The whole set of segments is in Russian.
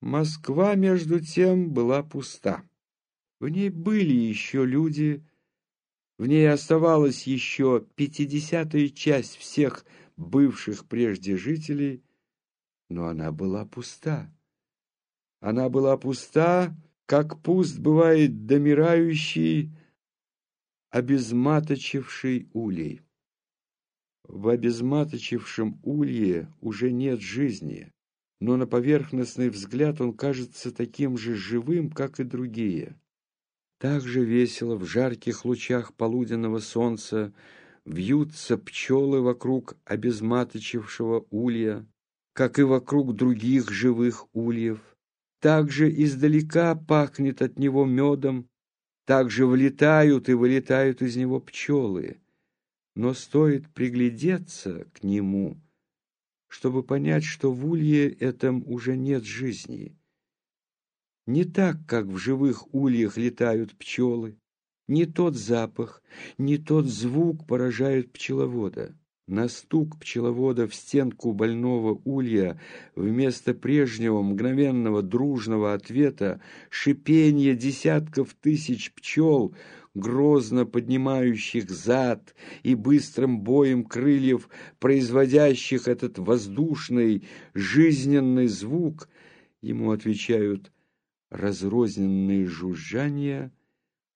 Москва, между тем, была пуста. В ней были еще люди, в ней оставалась еще пятидесятая часть всех бывших прежде жителей, но она была пуста. Она была пуста, как пуст бывает домирающий, обезматочивший улей. В обезматочившем улье уже нет жизни, но на поверхностный взгляд он кажется таким же живым, как и другие. Так же весело в жарких лучах полуденного солнца вьются пчелы вокруг обезматочившего улья, как и вокруг других живых ульев. Также издалека пахнет от него медом, также влетают и вылетают из него пчелы. Но стоит приглядеться к нему, чтобы понять, что в улье этом уже нет жизни. Не так, как в живых ульях летают пчелы. Не тот запах, не тот звук поражают пчеловода. На стук пчеловода в стенку больного улья вместо прежнего мгновенного дружного ответа шипение десятков тысяч пчел, грозно поднимающих зад и быстрым боем крыльев, производящих этот воздушный, жизненный звук, ему отвечают разрозненные жужжания,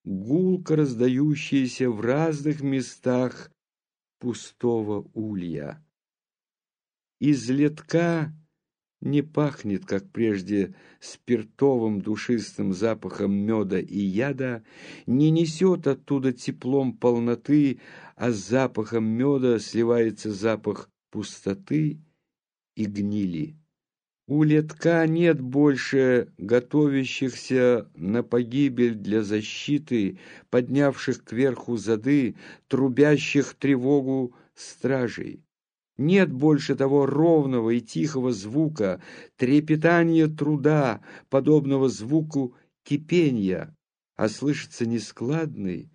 гулко раздающиеся в разных местах пустого улья. Из летка не пахнет, как прежде, спиртовым душистым запахом меда и яда, не несет оттуда теплом полноты, а с запахом меда сливается запах пустоты и гнили. У летка нет больше готовящихся на погибель для защиты, поднявших кверху зады, трубящих тревогу стражей. Нет больше того ровного и тихого звука, трепетания труда, подобного звуку кипения, а слышится нескладный,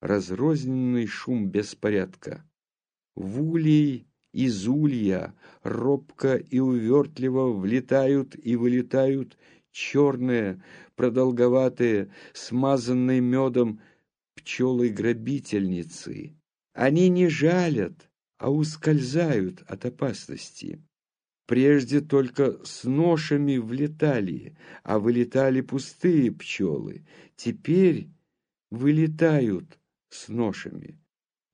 разрозненный шум беспорядка. В улей из улья робко и увертливо влетают и вылетают черные, продолговатые, смазанные медом пчелы-грабительницы. Они не жалят, а ускользают от опасности. Прежде только с ношами влетали, а вылетали пустые пчелы. Теперь вылетают с ношами.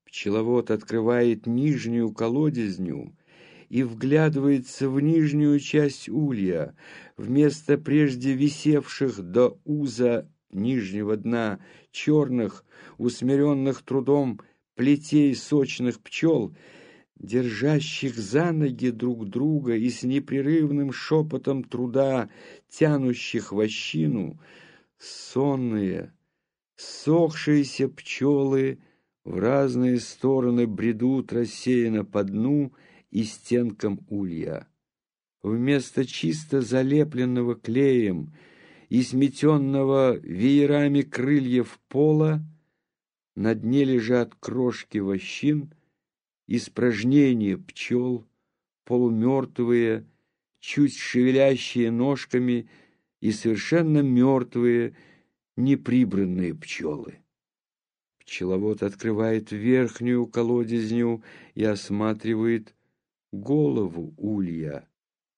Пчеловод открывает нижнюю колодезню и вглядывается в нижнюю часть улья. Вместо прежде висевших до уза нижнего дна черных, усмиренных трудом плетей сочных пчел, держащих за ноги друг друга и с непрерывным шепотом труда, тянущих вощину, сонные, сохшиеся пчелы — в разные стороны бредут рассеянно по дну и стенкам улья. Вместо чисто залепленного клеем и сметенного веерами крыльев пола на дне лежат крошки вощин, испражнения пчел, полумертвые, чуть шевелящие ножками и совершенно мертвые, неприбранные пчелы. Пчеловод открывает верхнюю колодезню и осматривает голову улья.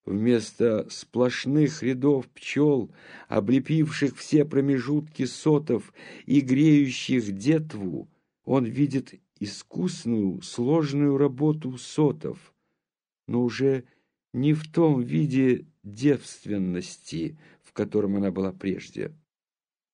Вместо сплошных рядов пчел, облепивших все промежутки сотов и греющих детву, он видит искусную, сложную работу сотов, но уже не в том виде девственности, в котором она была прежде.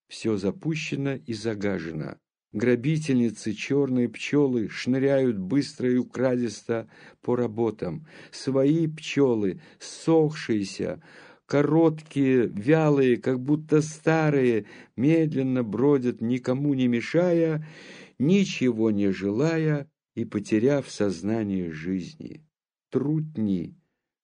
Все запущено и загажено. Грабительницы, черные пчелы шныряют быстро и украдисто по работам. Свои пчелы, сохшиеся, короткие, вялые, как будто старые, медленно бродят, никому не мешая, ничего не желая и потеряв сознание жизни. Трутни,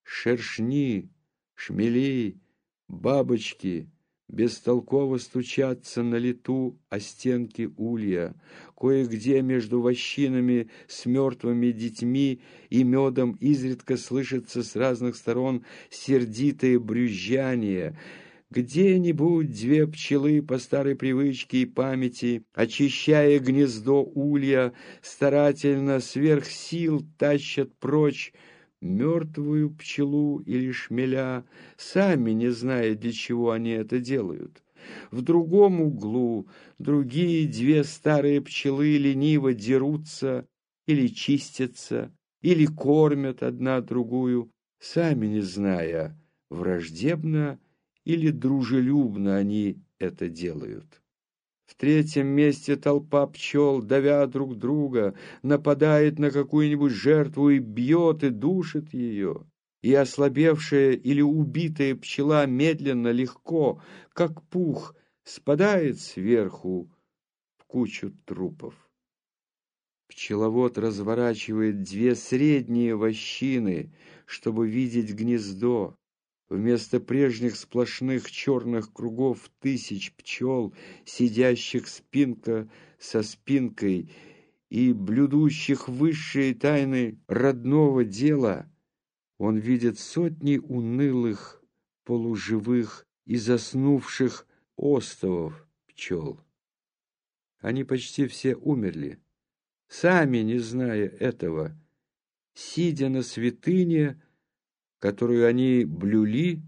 шершни, шмели, бабочки, бестолково стучатся на лету о стенки улья. Кое-где между вощинами с мертвыми детьми и медом изредка слышится с разных сторон сердитое брюзжание — где-нибудь две пчелы по старой привычке и памяти, очищая гнездо улья, старательно сверх сил тащат прочь мертвую пчелу или шмеля, сами не зная, для чего они это делают. В другом углу другие две старые пчелы лениво дерутся или чистятся, или кормят одна другую, сами не зная, враждебно или дружелюбно они это делают. В третьем месте толпа пчел, давя друг друга, нападает на какую-нибудь жертву и бьет и душит ее. И ослабевшая или убитая пчела медленно, легко, как пух, спадает сверху в кучу трупов. Пчеловод разворачивает две средние вощины, чтобы видеть гнездо. Вместо прежних сплошных черных кругов тысяч пчел, сидящих спинка со спинкой и блюдущих высшие тайны родного дела, он видит сотни унылых, полуживых и заснувших остовов пчел. Они почти все умерли, сами не зная этого, сидя на святыне, которую они блюли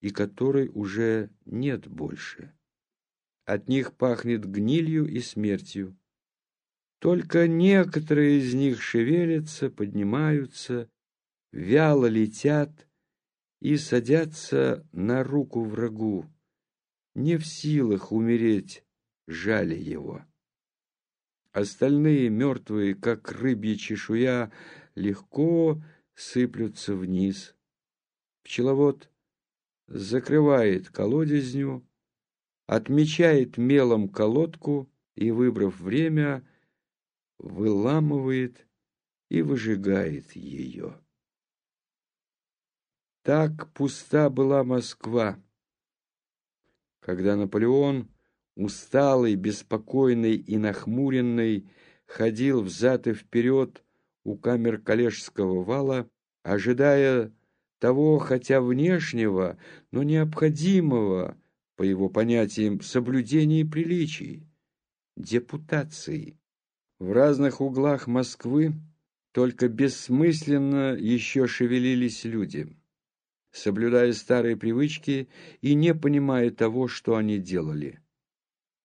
и которой уже нет больше. От них пахнет гнилью и смертью. Только некоторые из них шевелятся, поднимаются, вяло летят и садятся на руку врагу, не в силах умереть, жали его. Остальные, мертвые, как рыбья чешуя, легко сыплются вниз. Пчеловод закрывает колодезню, отмечает мелом колодку и, выбрав время, выламывает и выжигает ее. Так пуста была Москва, когда Наполеон, усталый, беспокойный и нахмуренный, ходил взад и вперед у камер коллежского вала, ожидая того, хотя внешнего, но необходимого, по его понятиям, соблюдения приличий, депутации. В разных углах Москвы только бессмысленно еще шевелились люди, соблюдая старые привычки и не понимая того, что они делали.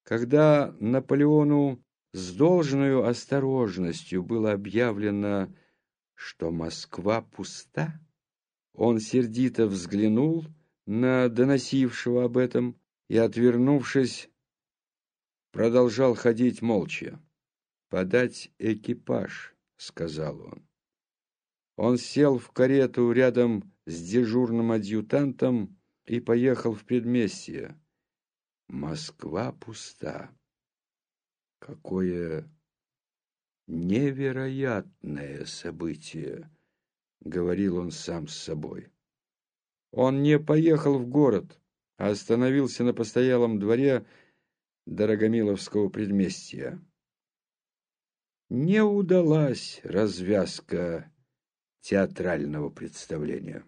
Когда Наполеону с должной осторожностью было объявлено, что Москва пуста. Он сердито взглянул на доносившего об этом и, отвернувшись, продолжал ходить молча. «Подать экипаж», — сказал он. Он сел в карету рядом с дежурным адъютантом и поехал в предместье. Москва пуста. Какое невероятное событие, говорил он сам с собой. Он не поехал в город, а остановился на постоялом дворе Дорогомиловского предместья. Не удалась развязка театрального представления.